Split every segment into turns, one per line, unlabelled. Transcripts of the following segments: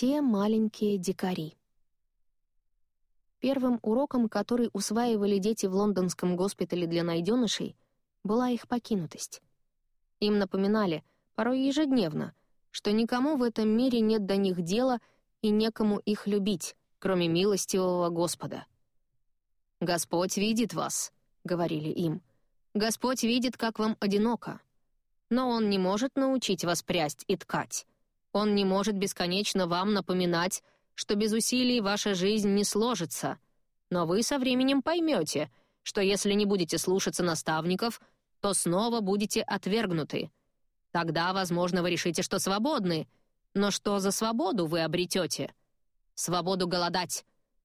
Те маленькие дикари. Первым уроком, который усваивали дети в лондонском госпитале для найденышей, была их покинутость. Им напоминали, порой ежедневно, что никому в этом мире нет до них дела и некому их любить, кроме милостивого Господа. «Господь видит вас», — говорили им. «Господь видит, как вам одиноко. Но Он не может научить вас прясть и ткать. Он не может бесконечно вам напоминать, что без усилий ваша жизнь не сложится. Но вы со временем поймете, что если не будете слушаться наставников, то снова будете отвергнуты. Тогда, возможно, вы решите, что свободны. Но что за свободу вы обретете? Свободу голодать.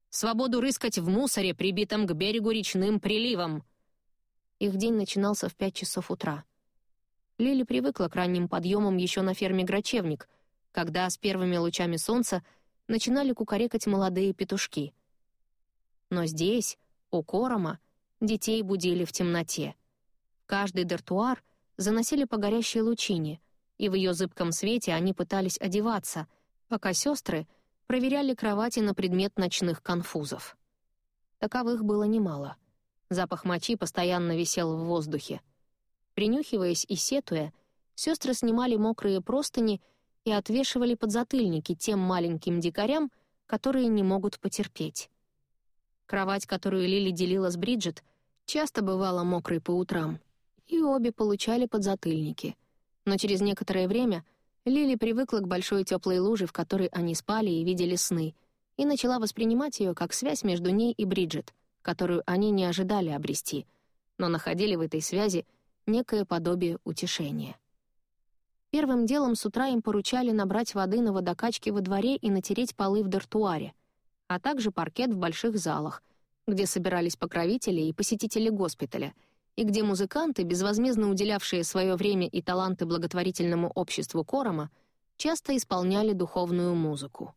Свободу рыскать в мусоре, прибитом к берегу речным приливом. Их день начинался в пять часов утра. Лили привыкла к ранним подъемам еще на ферме «Грачевник», когда с первыми лучами солнца начинали кукарекать молодые петушки. Но здесь, у Корома, детей будили в темноте. Каждый дартуар заносили по горящей лучине, и в ее зыбком свете они пытались одеваться, пока сестры проверяли кровати на предмет ночных конфузов. Таковых было немало. Запах мочи постоянно висел в воздухе. Принюхиваясь и сетуя, сестры снимали мокрые простыни и отвешивали подзатыльники тем маленьким дикарям, которые не могут потерпеть. Кровать, которую Лили делила с Бриджит, часто бывала мокрой по утрам, и обе получали подзатыльники. Но через некоторое время Лили привыкла к большой теплой луже, в которой они спали и видели сны, и начала воспринимать ее как связь между ней и Бриджит, которую они не ожидали обрести, но находили в этой связи некое подобие утешения. Первым делом с утра им поручали набрать воды на водокачке во дворе и натереть полы в дартуаре, а также паркет в больших залах, где собирались покровители и посетители госпиталя, и где музыканты, безвозмездно уделявшие свое время и таланты благотворительному обществу Корома, часто исполняли духовную музыку.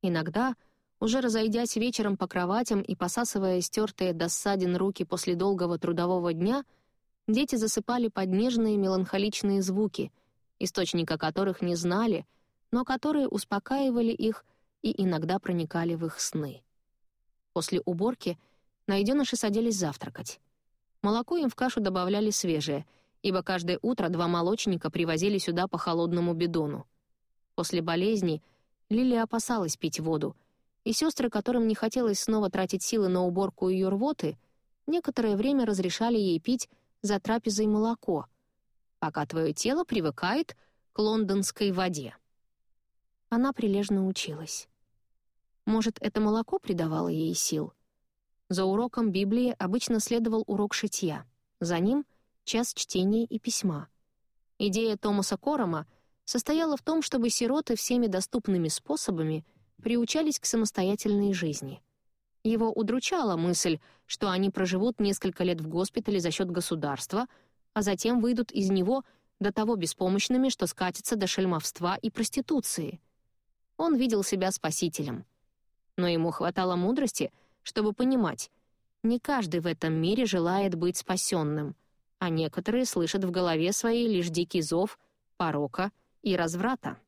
Иногда, уже разойдясь вечером по кроватям и посасывая стертые до ссадин руки после долгого трудового дня, дети засыпали под нежные меланхоличные звуки — источника которых не знали, но которые успокаивали их и иногда проникали в их сны. После уборки найденыши садились завтракать. Молоко им в кашу добавляли свежее, ибо каждое утро два молочника привозили сюда по холодному бидону. После болезни Лили опасалась пить воду, и сестры, которым не хотелось снова тратить силы на уборку ее рвоты, некоторое время разрешали ей пить за трапезой молоко, пока твое тело привыкает к лондонской воде. Она прилежно училась. Может, это молоко придавало ей сил? За уроком Библии обычно следовал урок шитья. За ним — час чтения и письма. Идея Томаса Корома состояла в том, чтобы сироты всеми доступными способами приучались к самостоятельной жизни. Его удручала мысль, что они проживут несколько лет в госпитале за счет государства — а затем выйдут из него до того беспомощными, что скатятся до шельмовства и проституции. Он видел себя спасителем. Но ему хватало мудрости, чтобы понимать, не каждый в этом мире желает быть спасенным, а некоторые слышат в голове своей лишь дикий зов порока и разврата.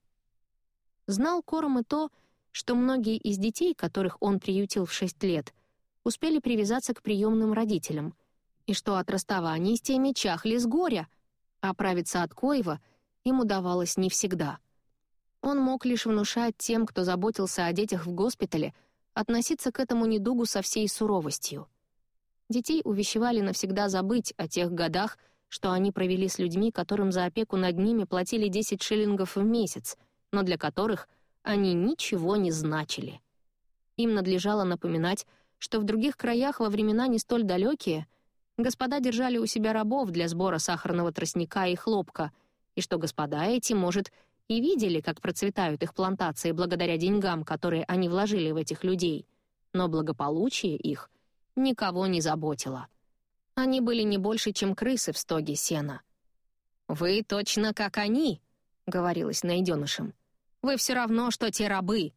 Знал Кором и то, что многие из детей, которых он приютил в шесть лет, успели привязаться к приемным родителям — и что от расставания с теми чахли с горя, а оправиться от Коева им удавалось не всегда. Он мог лишь внушать тем, кто заботился о детях в госпитале, относиться к этому недугу со всей суровостью. Детей увещевали навсегда забыть о тех годах, что они провели с людьми, которым за опеку над ними платили 10 шиллингов в месяц, но для которых они ничего не значили. Им надлежало напоминать, что в других краях во времена не столь далекие господа держали у себя рабов для сбора сахарного тростника и хлопка, и что господа эти, может, и видели, как процветают их плантации благодаря деньгам, которые они вложили в этих людей, но благополучие их никого не заботило. Они были не больше, чем крысы в стоге сена. «Вы точно как они», — говорилось найденышем. «Вы все равно, что те рабы.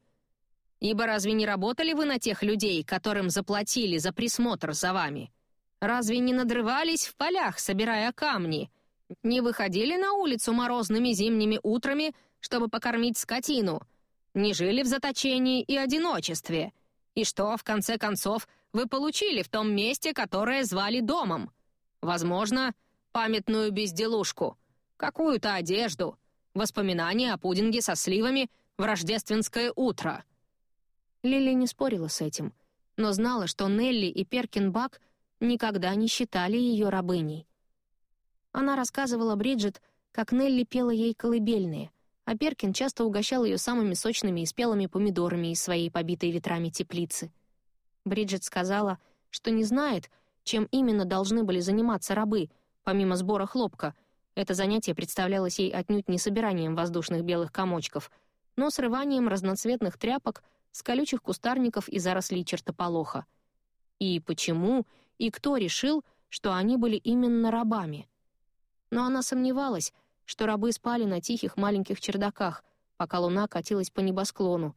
Ибо разве не работали вы на тех людей, которым заплатили за присмотр за вами?» Разве не надрывались в полях, собирая камни? Не выходили на улицу морозными зимними утрами, чтобы покормить скотину?
не жили в заточении и одиночестве. И что, в конце концов, вы получили в том месте, которое звали домом? Возможно, памятную безделушку, какую-то одежду, воспоминания о пудинге со сливами в рождественское утро».
Лили не спорила с этим, но знала, что Нелли и Перкинбак никогда не считали ее рабыней. Она рассказывала Бриджит, как Нелли пела ей колыбельные, а Перкин часто угощал ее самыми сочными и спелыми помидорами из своей побитой ветрами теплицы. Бриджит сказала, что не знает, чем именно должны были заниматься рабы, помимо сбора хлопка. Это занятие представлялось ей отнюдь не собиранием воздушных белых комочков, но срыванием разноцветных тряпок с колючих кустарников и зарослей чертополоха. И почему, и кто решил, что они были именно рабами? Но она сомневалась, что рабы спали на тихих маленьких чердаках, пока луна катилась по небосклону,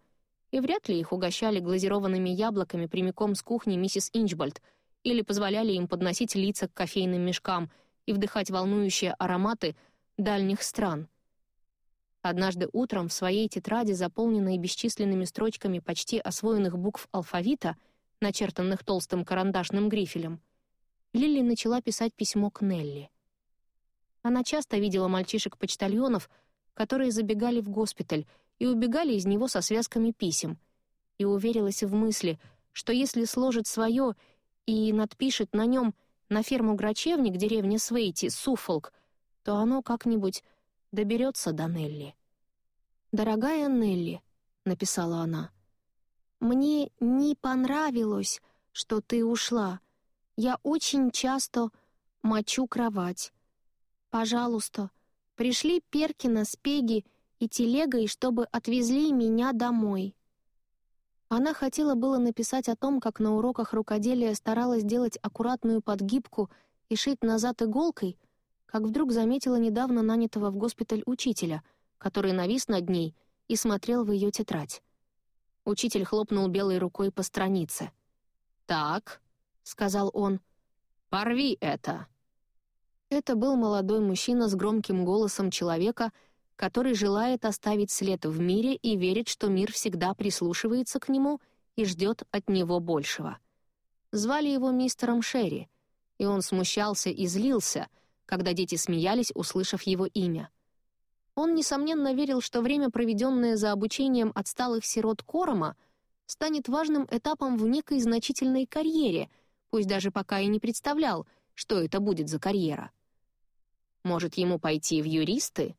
и вряд ли их угощали глазированными яблоками прямиком с кухни миссис Инчбольд или позволяли им подносить лица к кофейным мешкам и вдыхать волнующие ароматы дальних стран. Однажды утром в своей тетради, заполненной бесчисленными строчками почти освоенных букв алфавита, начертанных толстым карандашным грифелем, Лили начала писать письмо к Нелли — она часто видела мальчишек-почтальонов, которые забегали в госпиталь и убегали из него со связками писем, и уверилась в мысли, что если сложит свое и надпишет на нем «На ферму Грачевник, деревня Свейти, Суффолк», то оно как-нибудь доберется до Нелли. «Дорогая Нелли», — написала она, — «мне не понравилось, что ты ушла. Я очень часто мочу кровать. Пожалуйста, пришли Перкина с Пеги и телегой, чтобы отвезли меня домой». Она хотела было написать о том, как на уроках рукоделия старалась делать аккуратную подгибку и шить назад иголкой, как вдруг заметила недавно нанятого в госпиталь учителя, который навис над ней и смотрел в ее тетрадь. Учитель хлопнул белой рукой по странице. «Так», — сказал он, — «порви это». Это был молодой мужчина с громким голосом человека, который желает оставить след в мире и верит, что мир всегда прислушивается к нему и ждет от него большего. Звали его мистером Шерри, и он смущался и злился, когда дети смеялись, услышав его имя. Он, несомненно, верил, что время, проведенное за обучением отсталых сирот Корома, станет важным этапом в некой значительной карьере, пусть даже пока и не представлял, что это будет за карьера. Может, ему пойти в юристы?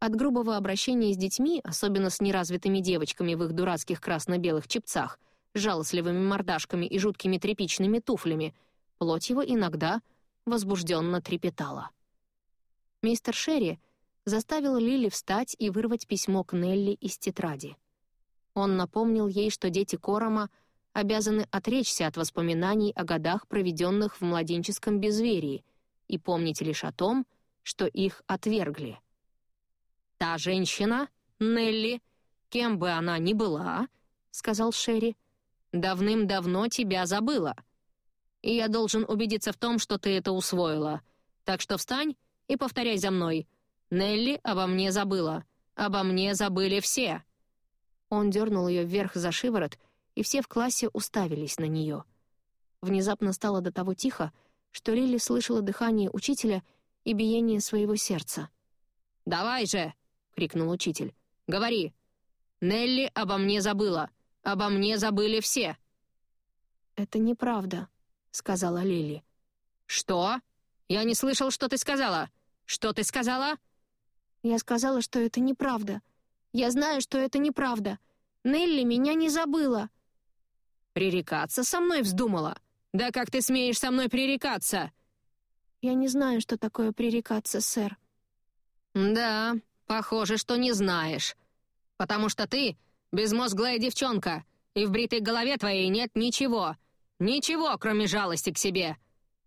От грубого обращения с детьми, особенно с неразвитыми девочками в их дурацких красно-белых чепцах, жалостливыми мордашками и жуткими тряпичными туфлями, плоть его иногда возбужденно трепетала. Мистер Шерри заставил Лили встать и вырвать письмо к Нелли из тетради. Он напомнил ей, что дети Корома обязаны отречься от воспоминаний о годах, проведенных в младенческом безверии, и помнить лишь о том, что их отвергли. «Та женщина, Нелли, кем бы она ни была, — сказал Шерри, — давным-давно тебя забыла. И я должен убедиться в том, что ты это усвоила. Так что встань и повторяй за мной. Нелли обо мне забыла. Обо мне забыли все». Он дернул ее вверх за шиворот, и все в классе уставились на нее. Внезапно стало до того тихо, что Лили слышала дыхание учителя — и биение своего сердца.
«Давай же!» — крикнул учитель. «Говори! Нелли обо мне забыла! Обо мне забыли все!»
«Это неправда», — сказала Лили.
«Что? Я не слышал, что ты сказала! Что ты сказала?»
«Я сказала, что это неправда. Я знаю, что это неправда. Нелли меня не забыла».
«Пререкаться со мной вздумала? Да как ты смеешь со мной пререкаться?»
«Я не знаю, что такое пререкаться, сэр».
«Да, похоже, что не знаешь. Потому что ты безмозглая девчонка, и в бритой голове твоей нет ничего. Ничего, кроме жалости к себе.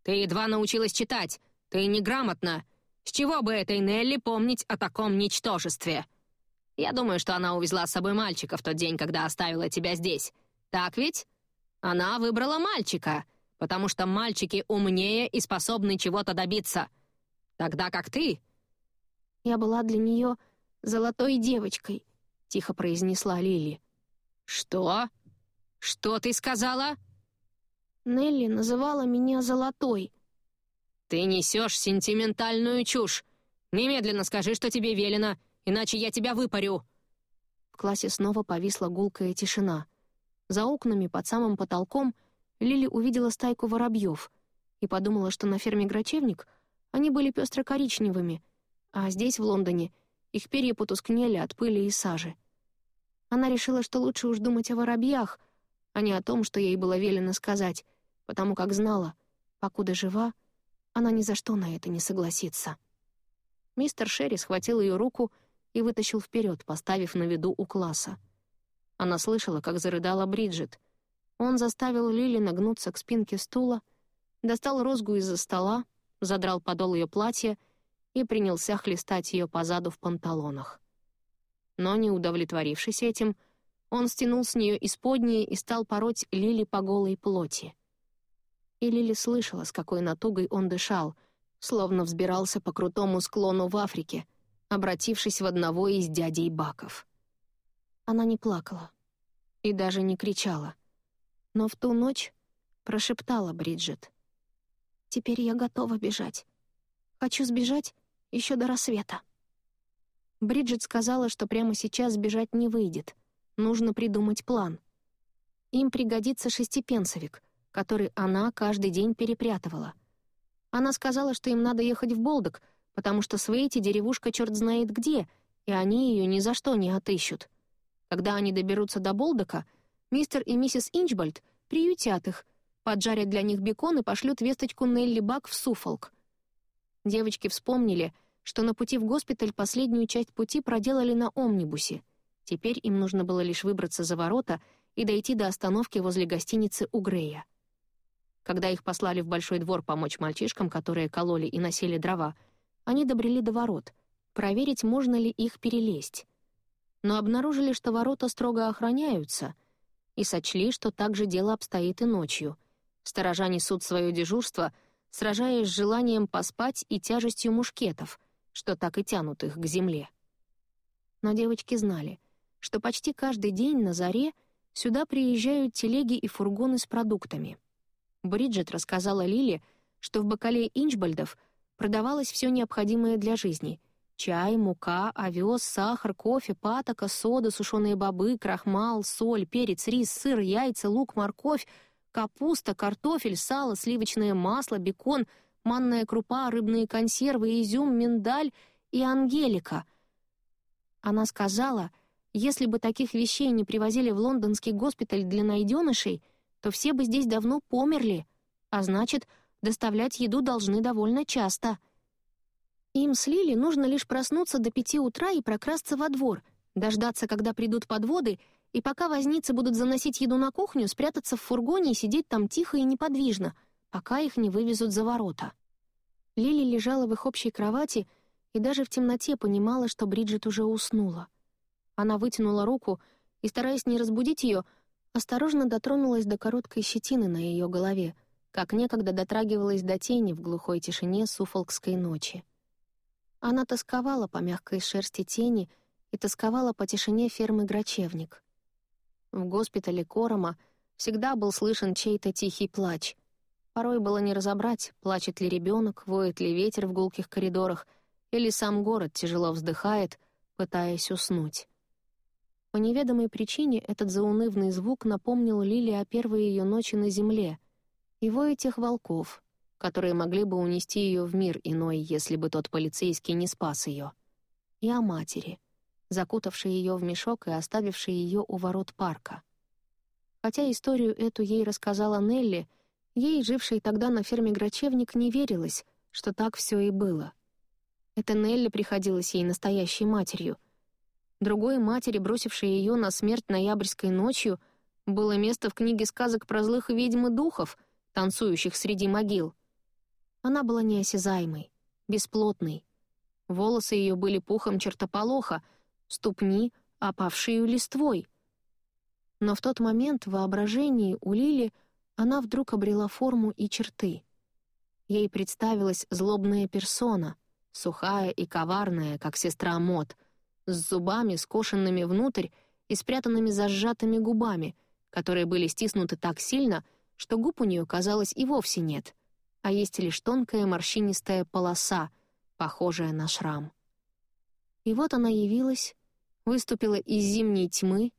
Ты едва научилась читать, ты неграмотна. С чего бы этой Нелли помнить о таком ничтожестве? Я думаю, что она увезла с собой мальчика в тот день, когда оставила тебя здесь. Так ведь? Она выбрала мальчика потому что мальчики умнее и способны чего-то добиться. Тогда как ты...»
«Я была для нее золотой девочкой», — тихо произнесла Лили.
«Что? Что ты сказала?»
Нелли называла меня Золотой.
«Ты несешь сентиментальную чушь. Немедленно скажи, что тебе велено, иначе я тебя выпарю».
В классе снова повисла гулкая тишина. За окнами, под самым потолком, Лили увидела стайку воробьев и подумала, что на ферме Грачевник они были пестро-коричневыми, а здесь, в Лондоне, их перья потускнели от пыли и сажи. Она решила, что лучше уж думать о воробьях, а не о том, что ей было велено сказать, потому как знала, покуда жива, она ни за что на это не согласится. Мистер Шерри схватил ее руку и вытащил вперед, поставив на виду у класса. Она слышала, как зарыдала Бриджит. Он заставил Лили нагнуться к спинке стула, достал розгу из-за стола, задрал подол ее платья и принялся хлестать ее по заду в панталонах. Но, не удовлетворившись этим, он стянул с нее исподнее и стал пороть Лили по голой плоти. И Лили слышала, с какой натугой он дышал, словно взбирался по крутому склону в Африке, обратившись в одного из дядей Баков. Она не плакала и даже не кричала, но в ту ночь прошептала Бриджит. «Теперь я готова бежать. Хочу сбежать еще до рассвета». Бриджит сказала, что прямо сейчас сбежать не выйдет. Нужно придумать план. Им пригодится шестипенсовик, который она каждый день перепрятывала. Она сказала, что им надо ехать в Болдок, потому что Свейти деревушка черт знает где, и они ее ни за что не отыщут. Когда они доберутся до Болдока, мистер и миссис Инчбольд приютят их, поджарят для них бекон и пошлют весточку Нелли Бак в Суфолк. Девочки вспомнили, что на пути в госпиталь последнюю часть пути проделали на омнибусе. Теперь им нужно было лишь выбраться за ворота и дойти до остановки возле гостиницы у Грея. Когда их послали в большой двор помочь мальчишкам, которые кололи и носили дрова, они добрели до ворот, проверить, можно ли их перелезть. Но обнаружили, что ворота строго охраняются, и сочли, что так же дело обстоит и ночью. Сторожа несут свое дежурство, сражаясь с желанием поспать и тяжестью мушкетов — что так и тянут их к земле. Но девочки знали, что почти каждый день на заре сюда приезжают телеги и фургоны с продуктами. Бриджит рассказала Лиле, что в бакале Инчбальдов продавалось все необходимое для жизни — чай, мука, овес, сахар, кофе, патока, сода, сушеные бобы, крахмал, соль, перец, рис, сыр, яйца, лук, морковь, капуста, картофель, сало, сливочное масло, бекон — манная крупа, рыбные консервы, изюм, миндаль и ангелика. Она сказала, если бы таких вещей не привозили в лондонский госпиталь для найденышей, то все бы здесь давно померли, а значит, доставлять еду должны довольно часто. Им с Лили нужно лишь проснуться до пяти утра и прокрасться во двор, дождаться, когда придут подводы, и пока возницы будут заносить еду на кухню, спрятаться в фургоне и сидеть там тихо и неподвижно — пока их не вывезут за ворота. Лили лежала в их общей кровати и даже в темноте понимала, что Бриджит уже уснула. Она вытянула руку и, стараясь не разбудить ее, осторожно дотронулась до короткой щетины на ее голове, как некогда дотрагивалась до тени в глухой тишине суфолкской ночи. Она тосковала по мягкой шерсти тени и тосковала по тишине фермы Грачевник. В госпитале Корома всегда был слышен чей-то тихий плач — Порой было не разобрать, плачет ли ребенок, воет ли ветер в гулких коридорах, или сам город тяжело вздыхает, пытаясь уснуть. По неведомой причине этот заунывный звук напомнил Лили о первой ее ночи на земле вое тех волков, которые могли бы унести ее в мир иной, если бы тот полицейский не спас ее, и о матери, закутавшей ее в мешок и оставившей ее у ворот парка. Хотя историю эту ей рассказала Нелли — Ей, жившей тогда на ферме Грачевник, не верилось, что так все и было. Это Нелли приходилась ей настоящей матерью. Другой матери, бросившей ее на смерть ноябрьской ночью, было место в книге сказок про злых ведьм и духов, танцующих среди могил. Она была неосязаемой, бесплотной. Волосы ее были пухом чертополоха, ступни — опавшей листвой. Но в тот момент в воображении у Лили — она вдруг обрела форму и черты. Ей представилась злобная персона, сухая и коварная, как сестра Мот, с зубами, скошенными внутрь и спрятанными за сжатыми губами, которые были стиснуты так сильно, что губ у нее, казалось, и вовсе нет, а есть лишь тонкая морщинистая полоса, похожая на шрам. И вот она явилась, выступила из зимней тьмы,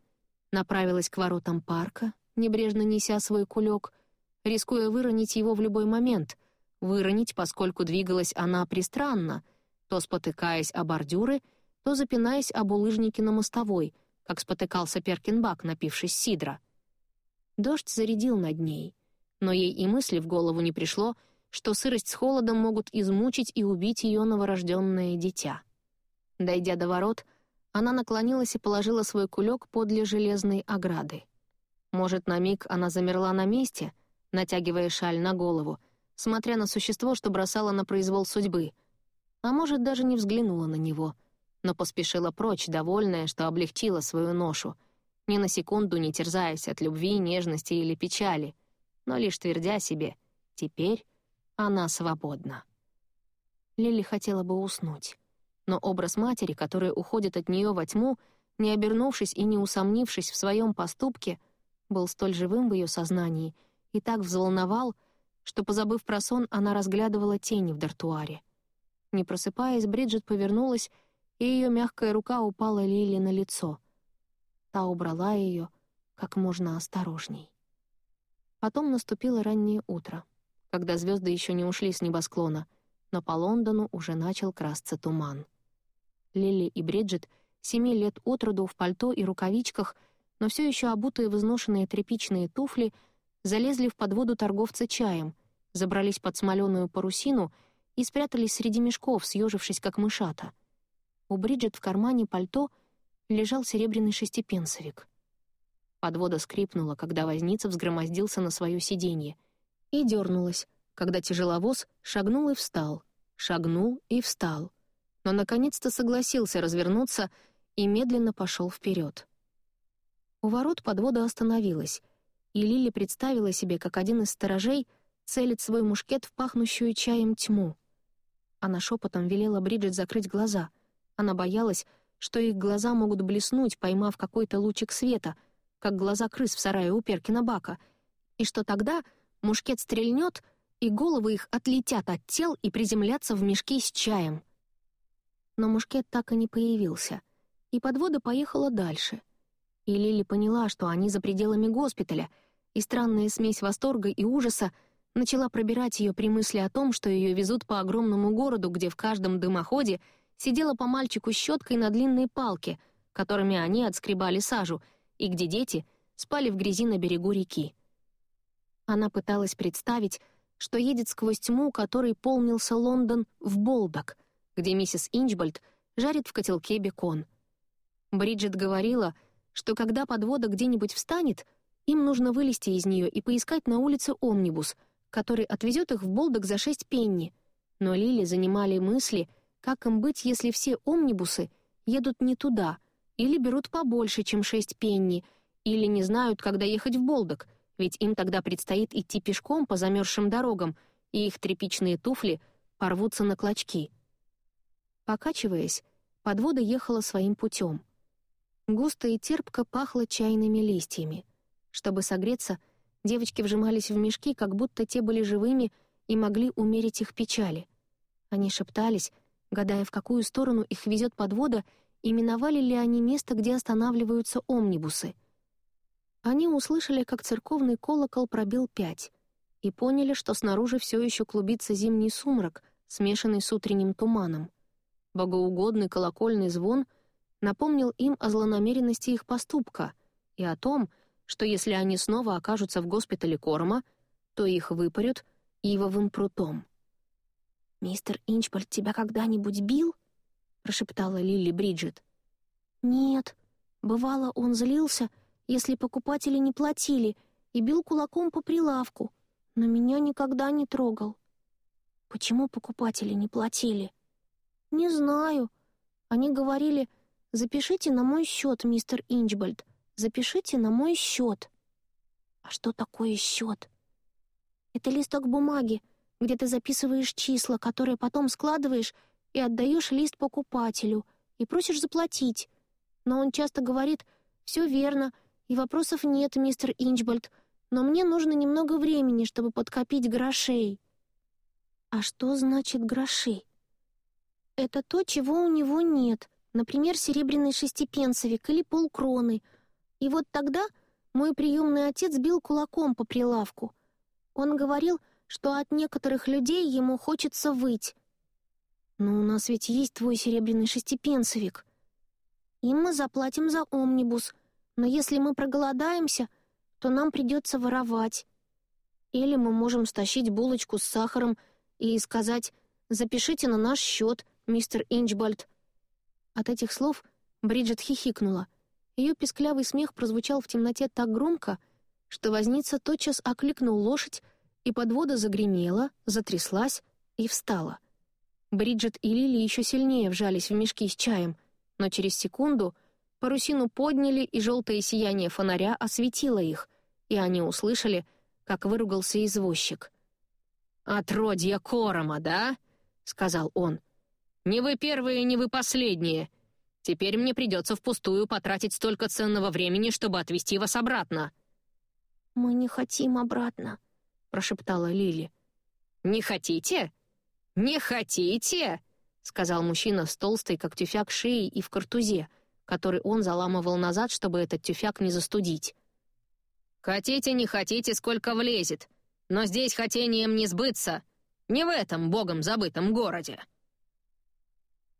направилась к воротам парка, небрежно неся свой кулек, рискуя выронить его в любой момент, выронить, поскольку двигалась она пристранно, то спотыкаясь о бордюры, то запинаясь об улыжнике на мостовой, как спотыкался Перкинбак, напившись сидра. Дождь зарядил над ней, но ей и мысли в голову не пришло, что сырость с холодом могут измучить и убить ее новорожденное дитя. Дойдя до ворот, она наклонилась и положила свой кулек подле железной ограды. Может, на миг она замерла на месте, натягивая шаль на голову, смотря на существо, что бросало на произвол судьбы. А может, даже не взглянула на него, но поспешила прочь, довольная, что облегчила свою ношу, ни на секунду не терзаясь от любви, нежности или печали, но лишь твердя себе «теперь она свободна». Лили хотела бы уснуть но образ матери, которая уходит от нее во тьму, не обернувшись и не усомнившись в своем поступке, был столь живым в ее сознании и так взволновал, что, позабыв про сон, она разглядывала тени в дартуаре. Не просыпаясь, Бриджит повернулась, и ее мягкая рука упала Лили на лицо. Та убрала ее как можно осторожней. Потом наступило раннее утро, когда звезды еще не ушли с небосклона, но по Лондону уже начал красться туман. Лили и Бриджит, семи лет от роду в пальто и рукавичках, но все еще обутые в изношенные тряпичные туфли, залезли в подводу торговца чаем, забрались под смоленую парусину и спрятались среди мешков, съежившись как мышата. У Бриджит в кармане пальто лежал серебряный шестипенсовик. Подвода скрипнула, когда возница взгромоздился на свое сиденье, и дернулась, когда тяжеловоз шагнул и встал, шагнул и встал — но наконец-то согласился развернуться и медленно пошел вперед. У ворот подвода остановилась, и Лили представила себе, как один из сторожей целит свой мушкет в пахнущую чаем тьму. Она шепотом велела Бриджит закрыть глаза. Она боялась, что их глаза могут блеснуть, поймав какой-то лучик света, как глаза крыс в сарае у Перкина Бака, и что тогда мушкет стрельнет, и головы их отлетят от тел и приземлятся в мешки с чаем — но мушкет так и не появился, и подвода поехала дальше. И Лили поняла, что они за пределами госпиталя, и странная смесь восторга и ужаса начала пробирать ее при мысли о том, что ее везут по огромному городу, где в каждом дымоходе сидела по мальчику щеткой на длинной палке, которыми они отскребали сажу, и где дети спали в грязи на берегу реки. Она пыталась представить, что едет сквозь тьму, которой полнился Лондон, в Болдок — где миссис Инчбольд жарит в котелке бекон. Бриджит говорила, что когда подвода где-нибудь встанет, им нужно вылезти из нее и поискать на улице омнибус, который отвезет их в Болдок за шесть пенни. Но Лили занимали мысли, как им быть, если все омнибусы едут не туда, или берут побольше, чем шесть пенни, или не знают, когда ехать в Болдок, ведь им тогда предстоит идти пешком по замерзшим дорогам, и их тряпичные туфли порвутся на клочки — Покачиваясь, подвода ехала своим путем. Густо и терпко пахло чайными листьями. Чтобы согреться, девочки вжимались в мешки, как будто те были живыми и могли умерить их печали. Они шептались, гадая, в какую сторону их везет подвода, и миновали ли они место, где останавливаются омнибусы. Они услышали, как церковный колокол пробил пять, и поняли, что снаружи все еще клубится зимний сумрак, смешанный с утренним туманом. Богоугодный колокольный звон напомнил им о злонамеренности их поступка и о том, что если они снова окажутся в госпитале Корма, то их выпарют ивовым прутом. «Мистер Инчпольд тебя когда-нибудь бил?» — прошептала Лили Бриджит. «Нет. Бывало, он злился, если покупатели не платили, и бил кулаком по прилавку, но меня никогда не трогал». «Почему покупатели не платили?» «Не знаю. Они говорили, запишите на мой счет, мистер Инчбольд, запишите на мой счет». «А что такое счет?» «Это листок бумаги, где ты записываешь числа, которые потом складываешь и отдаешь лист покупателю, и просишь заплатить. Но он часто говорит «все верно», и вопросов нет, мистер Инчбольд, но мне нужно немного времени, чтобы подкопить грошей». «А что значит гроши?» «Это то, чего у него нет, например, серебряный шестипенсовик или полкроны. И вот тогда мой приемный отец бил кулаком по прилавку. Он говорил, что от некоторых людей ему хочется выть. «Но у нас ведь есть твой серебряный шестипенсовик. Им мы заплатим за омнибус, но если мы проголодаемся, то нам придется воровать. Или мы можем стащить булочку с сахаром и сказать «Запишите на наш счет, мистер Инчбальд». От этих слов Бриджит хихикнула. Ее песклявый смех прозвучал в темноте так громко, что возница тотчас окликнул лошадь, и подвода загремела, затряслась и встала. Бриджит и Лили еще сильнее вжались в мешки с чаем, но через секунду парусину подняли, и желтое сияние фонаря осветило их, и они услышали, как выругался извозчик.
«Отродья Корома, да?» — сказал он. «Не вы первые, не вы последние. Теперь мне придется впустую потратить столько ценного времени, чтобы отвезти вас обратно».
«Мы не хотим обратно», — прошептала Лили.
«Не хотите? Не хотите?» — сказал мужчина с толстой, как тюфяк, шеей и в картузе, который он заламывал назад, чтобы этот тюфяк не застудить. «Хотите, не хотите, сколько влезет. Но здесь хотением не сбыться. Не в этом богом забытом городе».